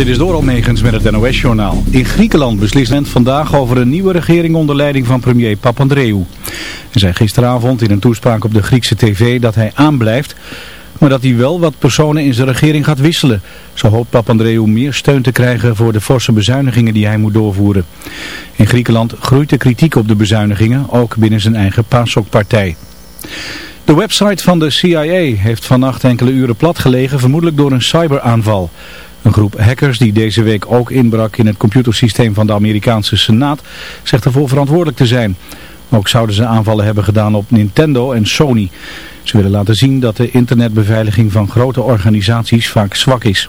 Dit is door Almegens met het NOS-journaal. In Griekenland beslist men vandaag over een nieuwe regering onder leiding van premier Papandreou. Hij zei gisteravond in een toespraak op de Griekse tv dat hij aanblijft, maar dat hij wel wat personen in zijn regering gaat wisselen. Zo hoopt Papandreou meer steun te krijgen voor de forse bezuinigingen die hij moet doorvoeren. In Griekenland groeit de kritiek op de bezuinigingen, ook binnen zijn eigen PASOK-partij. De website van de CIA heeft vannacht enkele uren platgelegen, vermoedelijk door een cyberaanval. Een groep hackers die deze week ook inbrak in het computersysteem van de Amerikaanse Senaat zegt ervoor verantwoordelijk te zijn. Ook zouden ze aanvallen hebben gedaan op Nintendo en Sony. Ze willen laten zien dat de internetbeveiliging van grote organisaties vaak zwak is.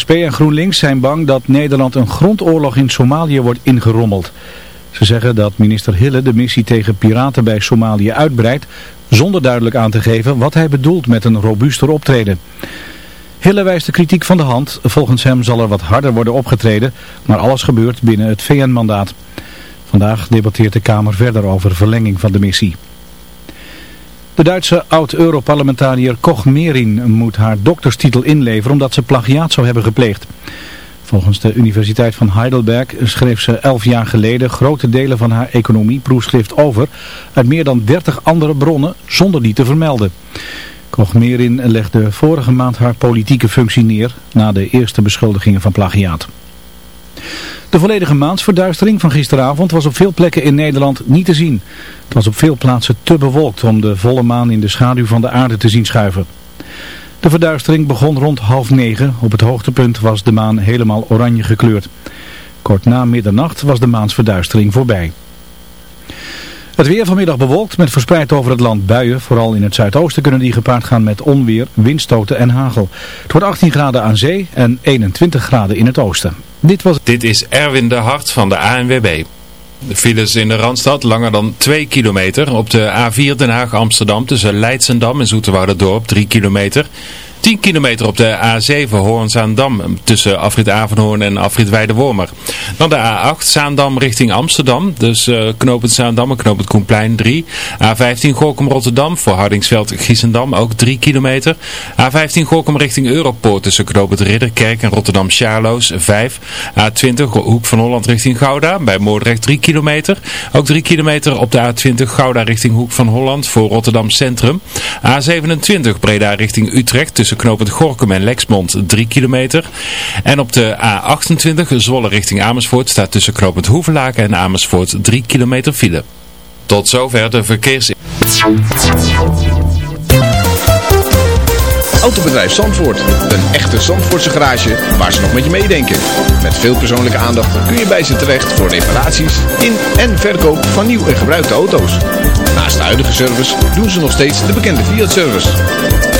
SP en GroenLinks zijn bang dat Nederland een grondoorlog in Somalië wordt ingerommeld. Ze zeggen dat minister Hille de missie tegen piraten bij Somalië uitbreidt, zonder duidelijk aan te geven wat hij bedoelt met een robuuster optreden. Hille wijst de kritiek van de hand. Volgens hem zal er wat harder worden opgetreden, maar alles gebeurt binnen het VN-mandaat. Vandaag debatteert de Kamer verder over verlenging van de missie. De Duitse oud-Europarlementariër Koch Merin moet haar dokterstitel inleveren omdat ze plagiaat zou hebben gepleegd. Volgens de Universiteit van Heidelberg schreef ze elf jaar geleden grote delen van haar economieproefschrift over uit meer dan 30 andere bronnen zonder die te vermelden. Koch-Merin legde vorige maand haar politieke functie neer na de eerste beschuldigingen van plagiaat. De volledige maansverduistering van gisteravond was op veel plekken in Nederland niet te zien. Het was op veel plaatsen te bewolkt om de volle maan in de schaduw van de aarde te zien schuiven. De verduistering begon rond half negen. Op het hoogtepunt was de maan helemaal oranje gekleurd. Kort na middernacht was de maansverduistering voorbij. Het weer vanmiddag bewolkt met verspreid over het land buien. Vooral in het zuidoosten kunnen die gepaard gaan met onweer, windstoten en hagel. Het wordt 18 graden aan zee en 21 graden in het oosten. Dit, was... Dit is Erwin de Hart van de ANWB. De files in de Randstad langer dan 2 kilometer. Op de A4 Den Haag-Amsterdam tussen Leidsendam en Dorp 3 kilometer. 10 kilometer op de A7 Hoorn-Zaandam tussen Afrit Avenhoorn en Afrit Weidewormer. Dan de A8 Zaandam richting Amsterdam, dus uh, knooppunt Zaandam en knooppunt Koenplein 3. A15 Gorkum-Rotterdam voor Hardingsveld-Giessendam ook 3 kilometer. A15 Gorkum richting Europoort tussen knooppunt Ridderkerk en Rotterdam-Charloes 5. A20 Hoek van Holland richting Gouda bij Moordrecht 3 kilometer. Ook 3 kilometer op de A20 Gouda richting Hoek van Holland voor Rotterdam Centrum. A27 Breda richting Utrecht tussen tussen knooppunt Gorkum en Lexmond 3 kilometer. En op de A28 Zwolle richting Amersfoort staat tussen knooppunt Hoevelaken en Amersfoort 3 kilometer file. Tot zover de verkeers... Autobedrijf Zandvoort. Een echte Zandvoortse garage waar ze nog met je meedenken. Met veel persoonlijke aandacht kun je bij ze terecht voor reparaties in en verkoop van nieuw en gebruikte auto's. Naast de huidige service doen ze nog steeds de bekende Fiat-service.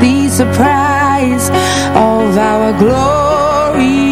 be surprised of our glory.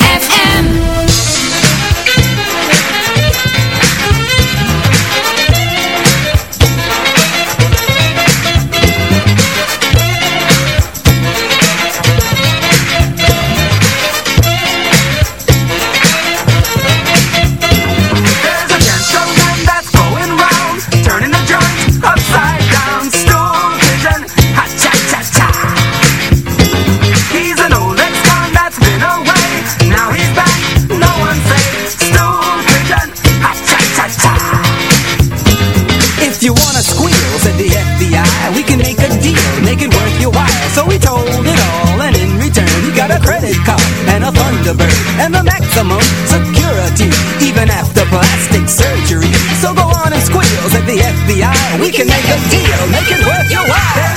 So he told it all, and in return, he got a credit card and a Thunderbird and the maximum security, even after plastic surgery. So go on and squeals at the FBI. We, can make a deal, make it worth your while.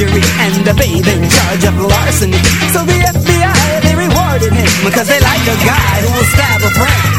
forgery and the babe in charge of larceny. So the FBI, they rewarded him because they like a guy who will stab a friend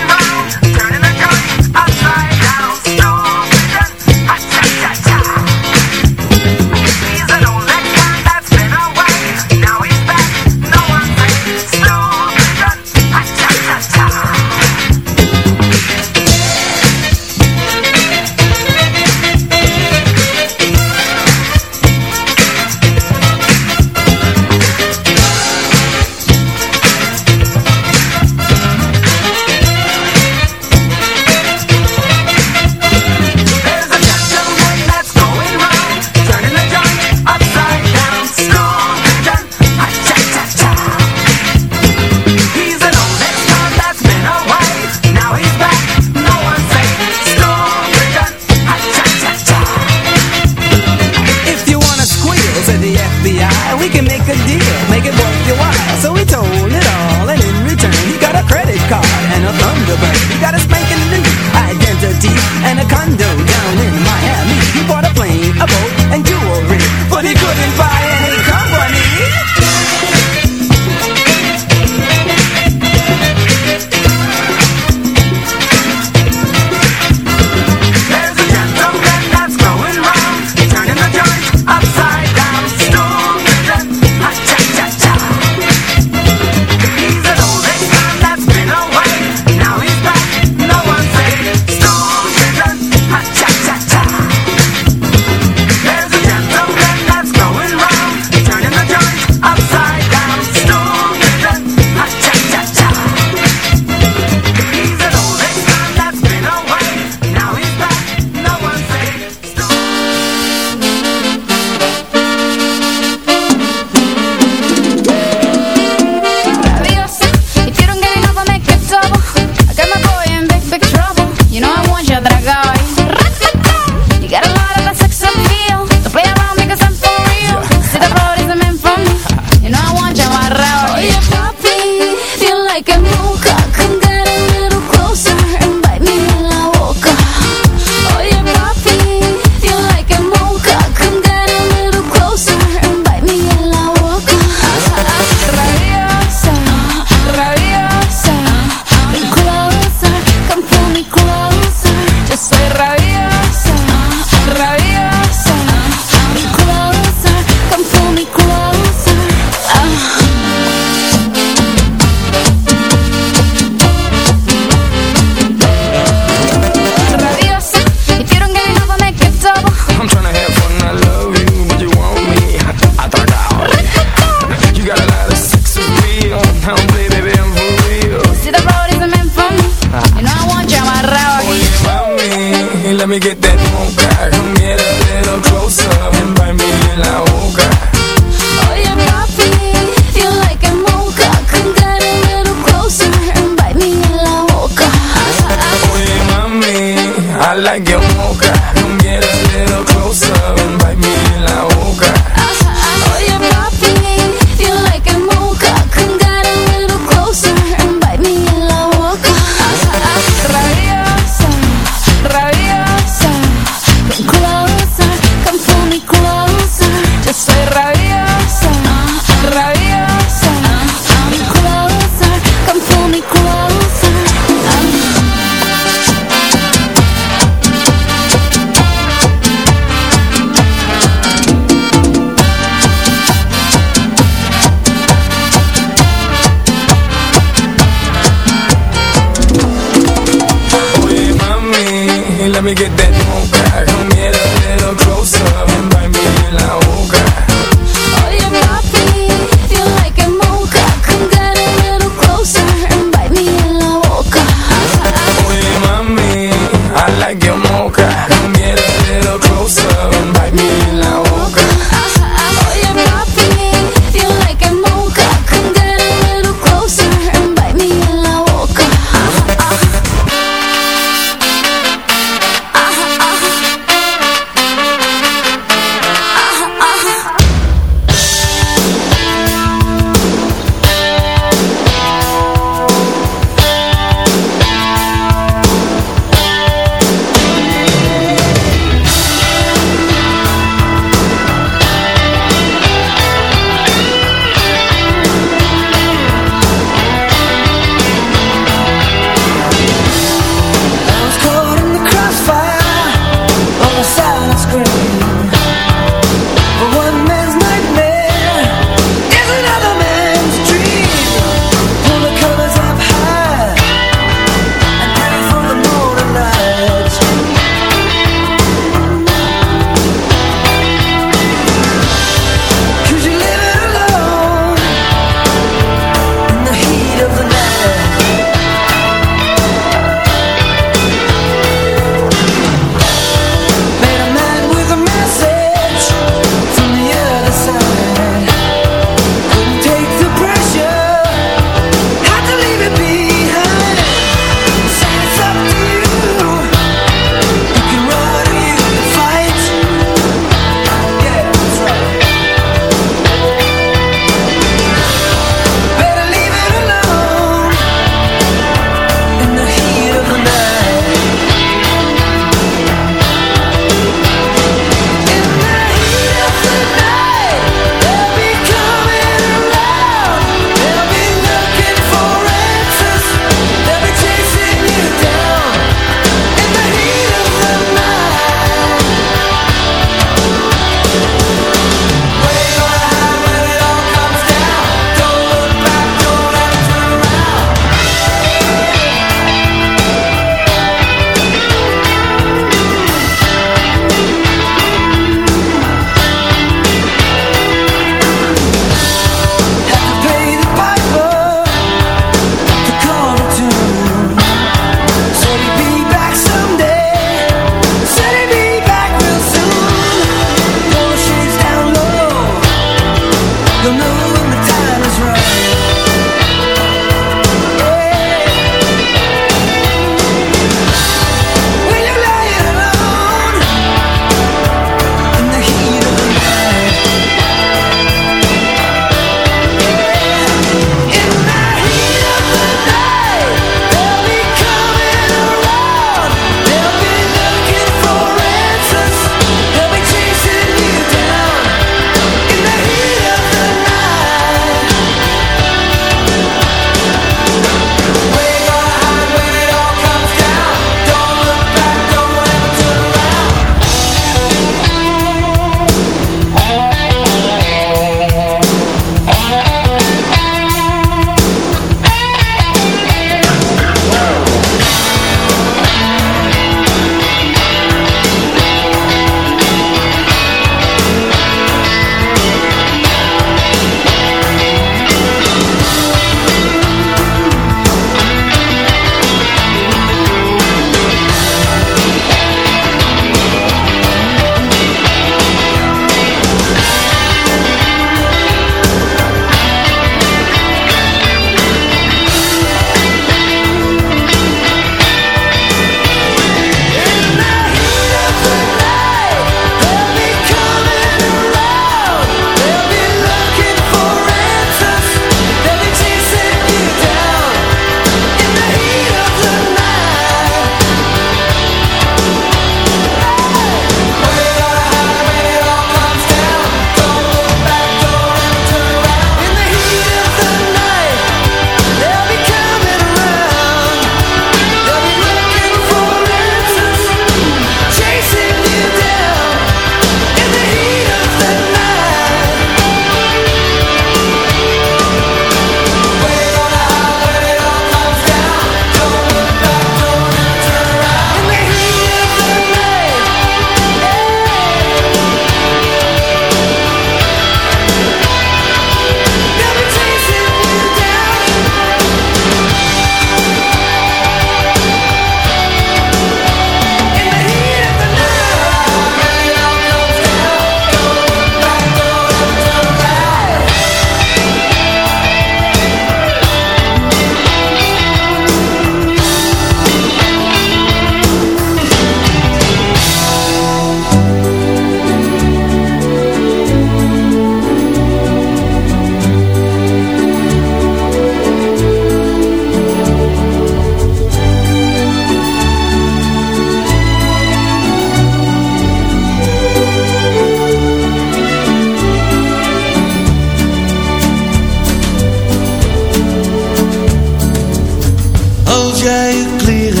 jij je kleren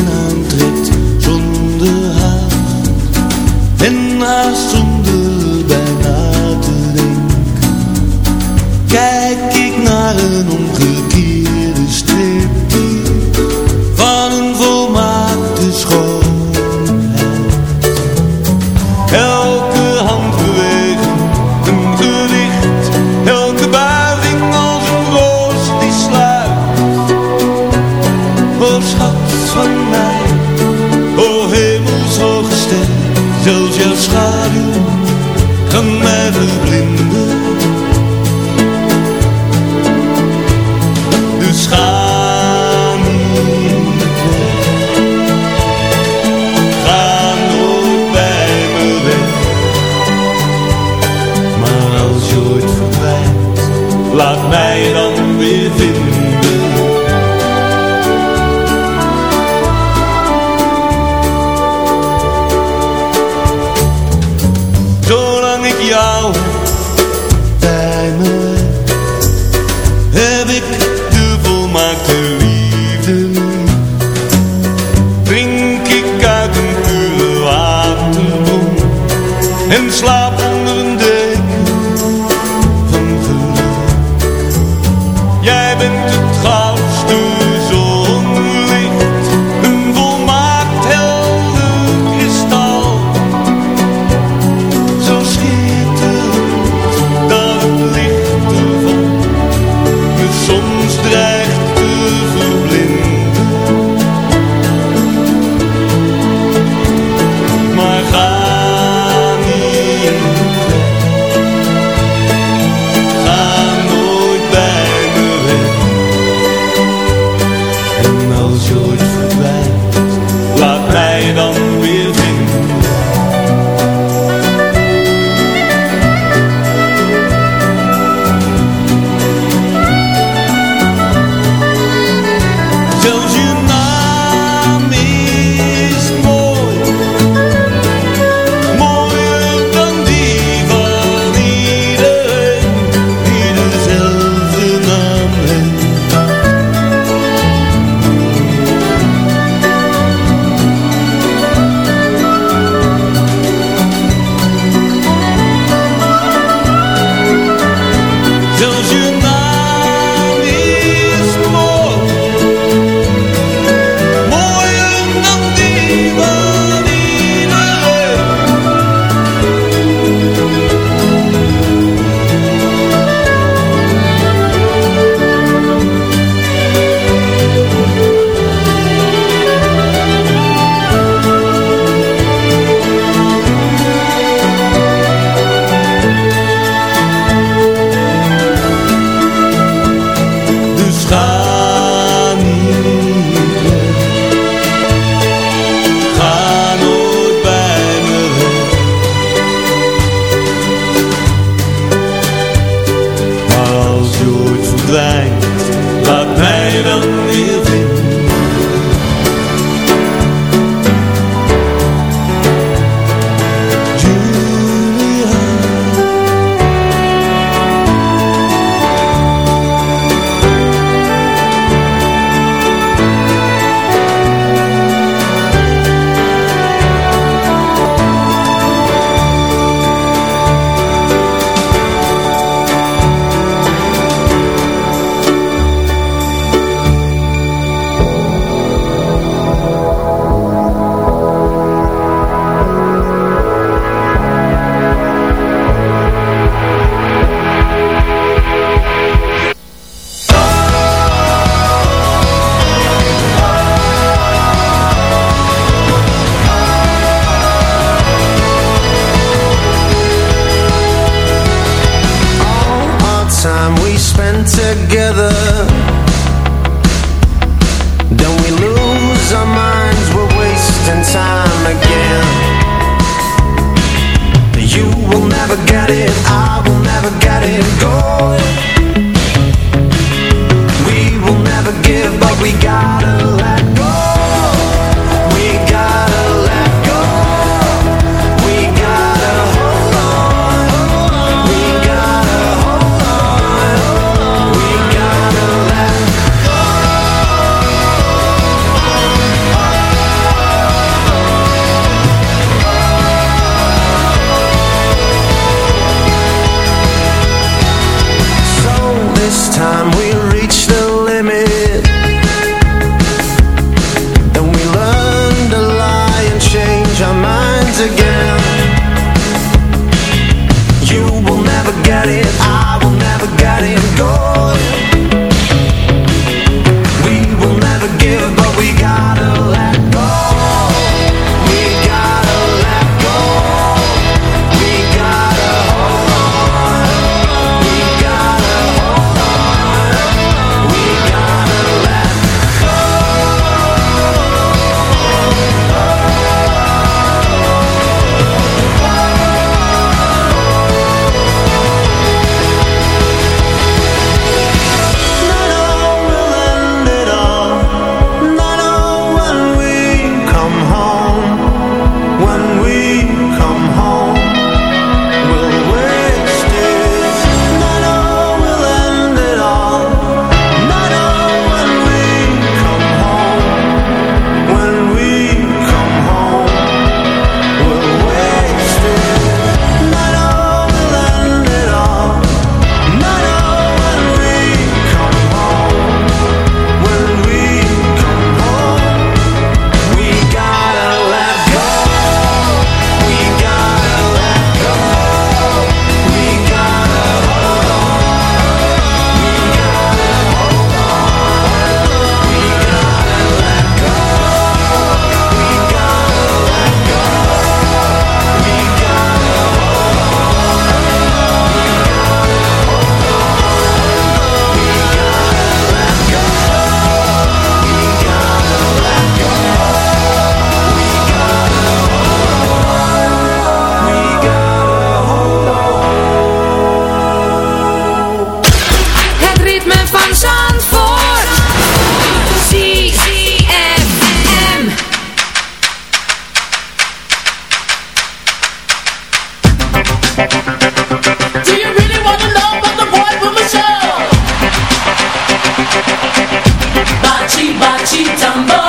Tambo.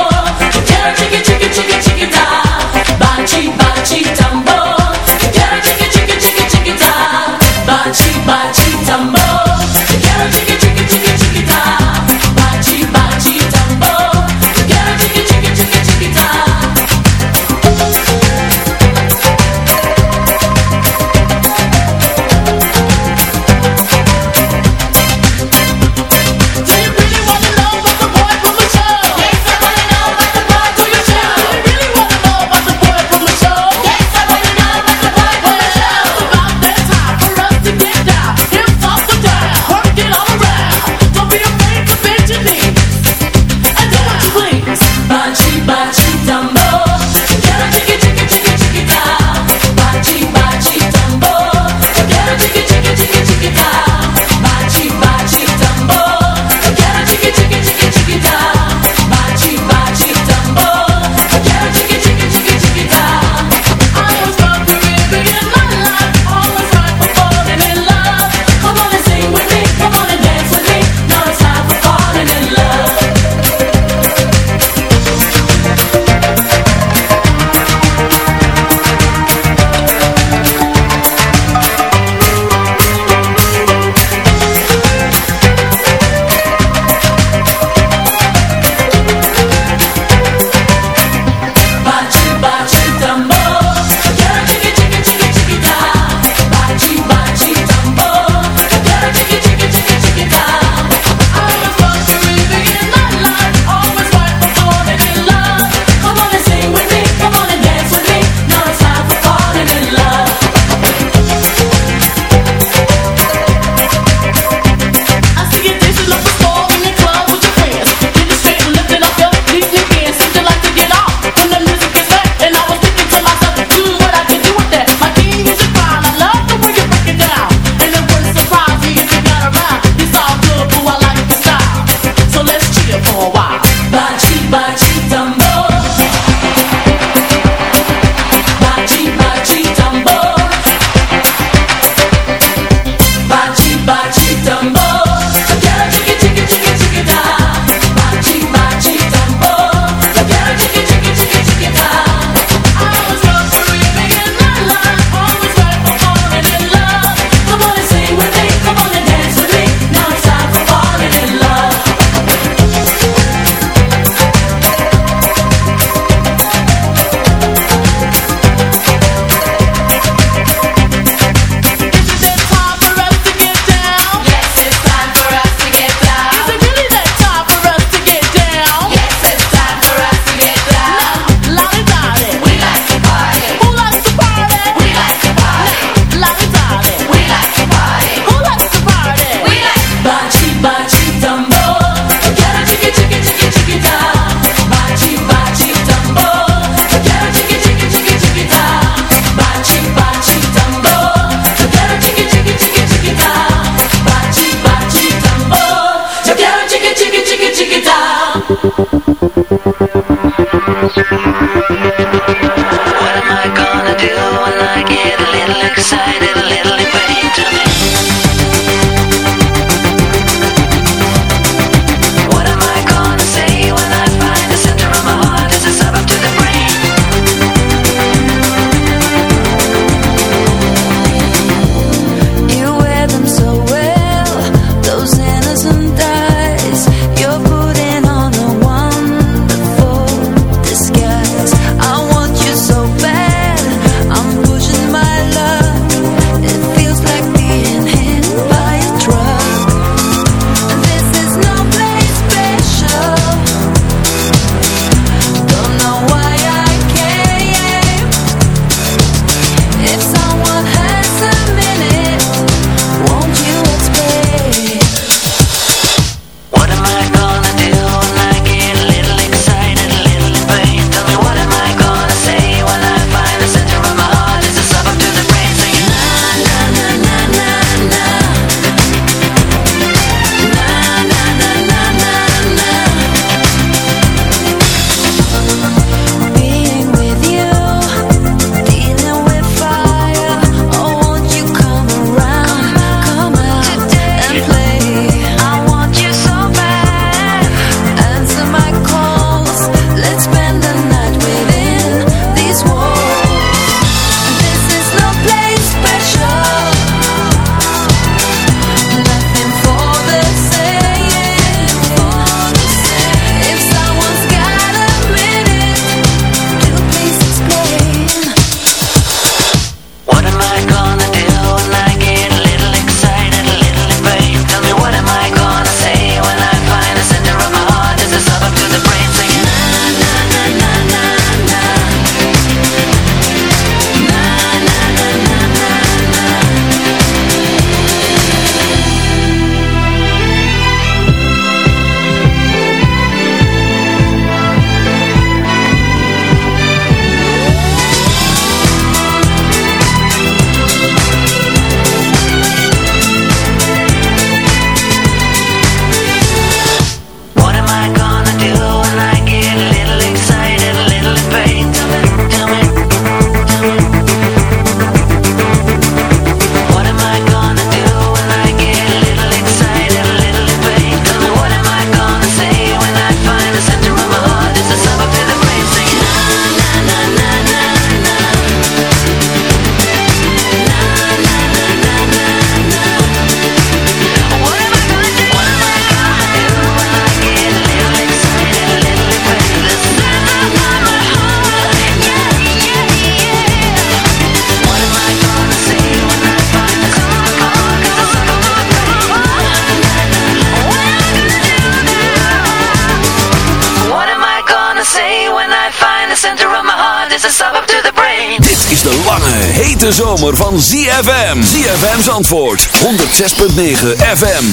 ZFM's antwoord 106.9 FM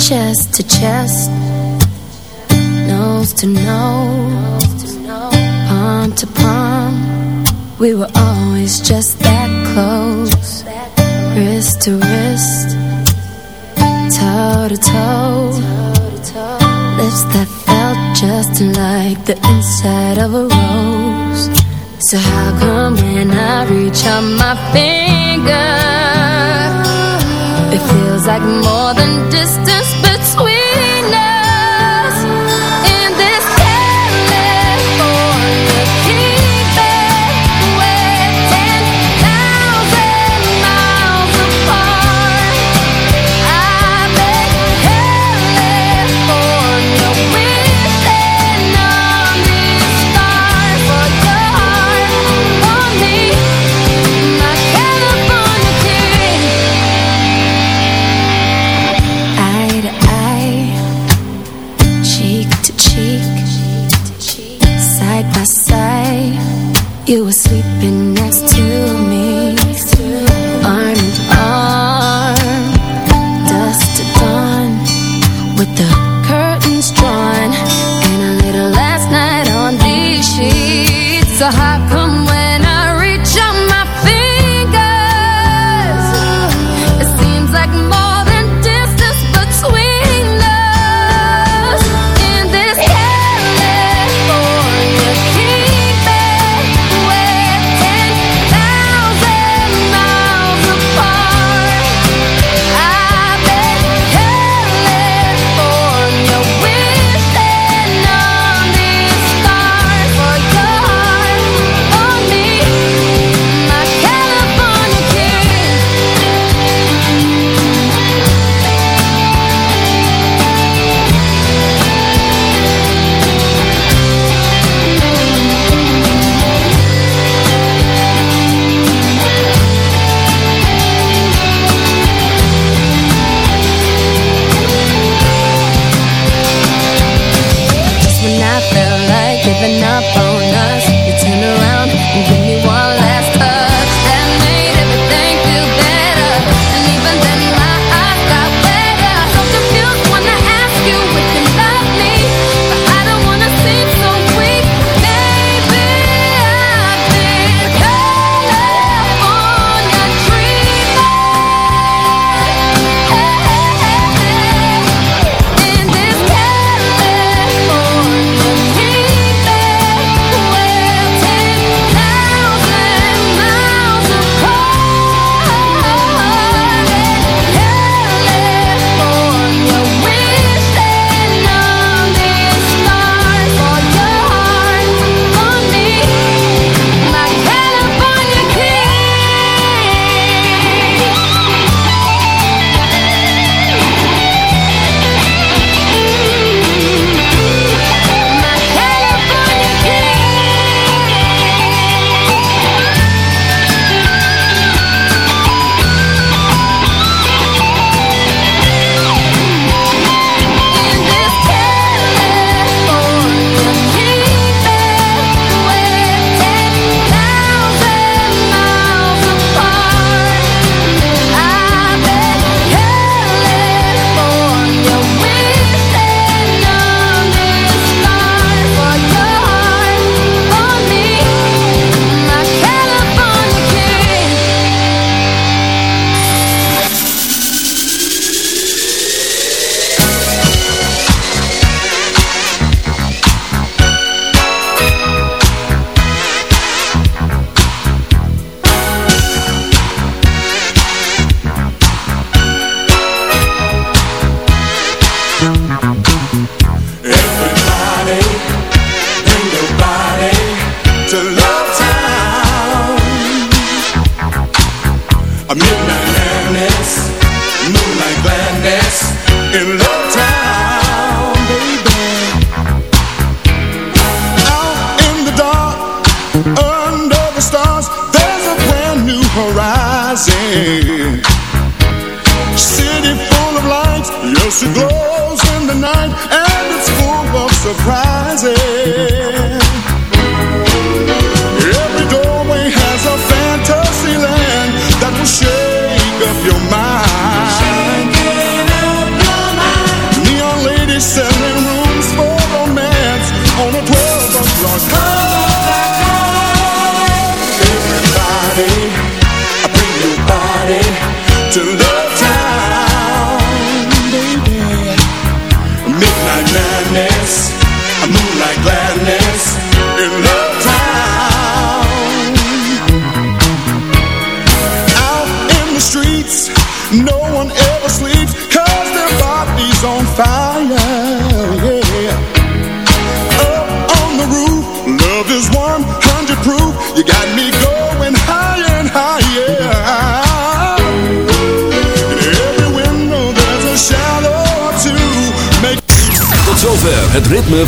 Chest to chest Nose to nose Palm to palm. We were all touch on my finger. It feels like more than distance